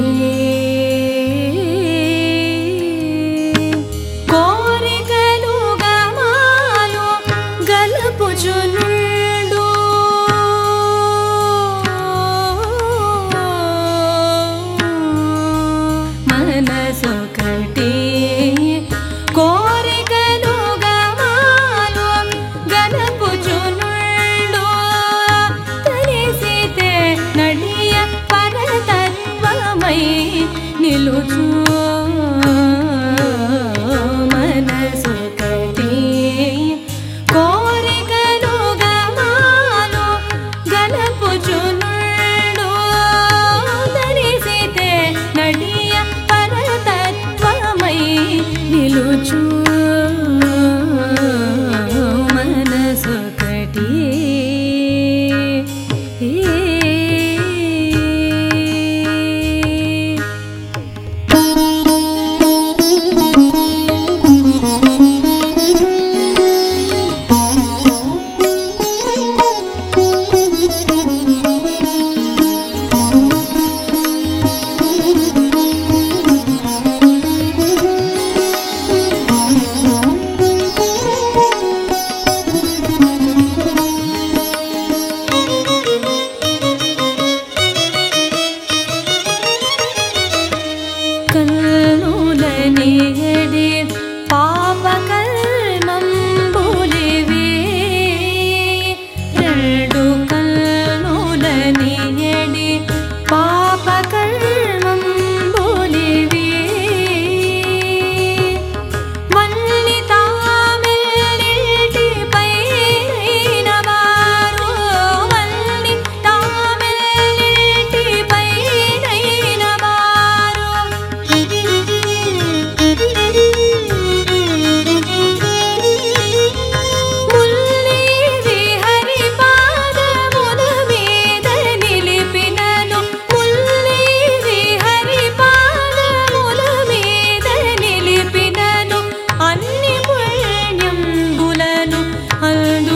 me. lotu al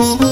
Oh,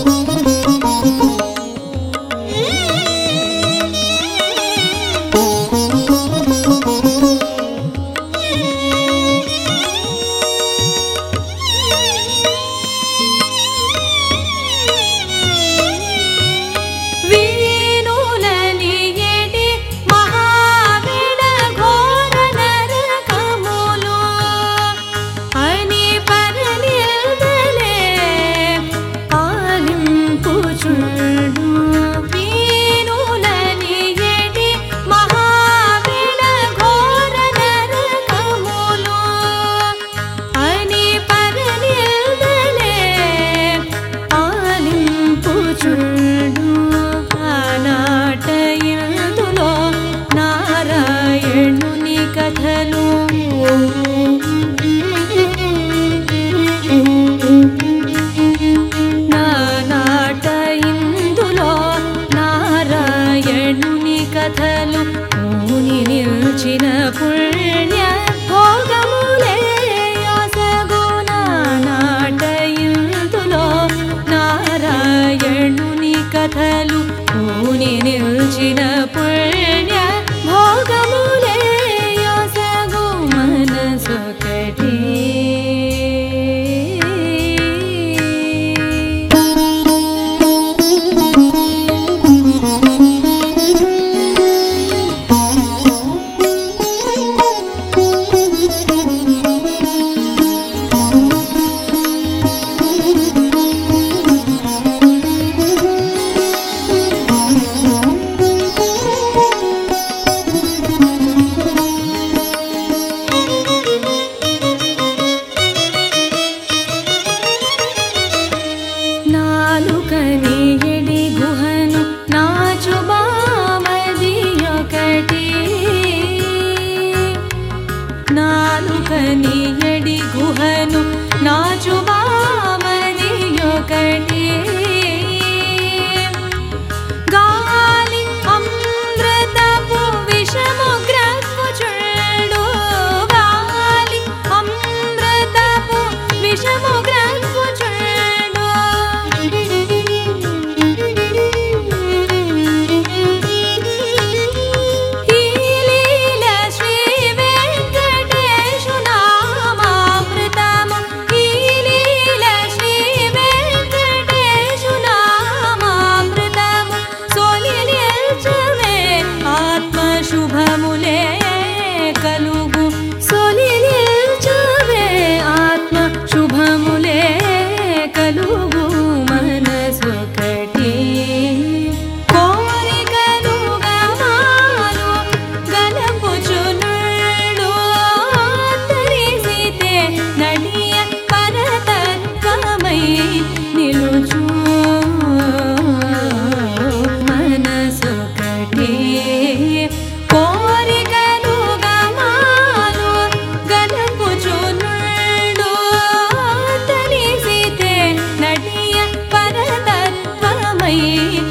aí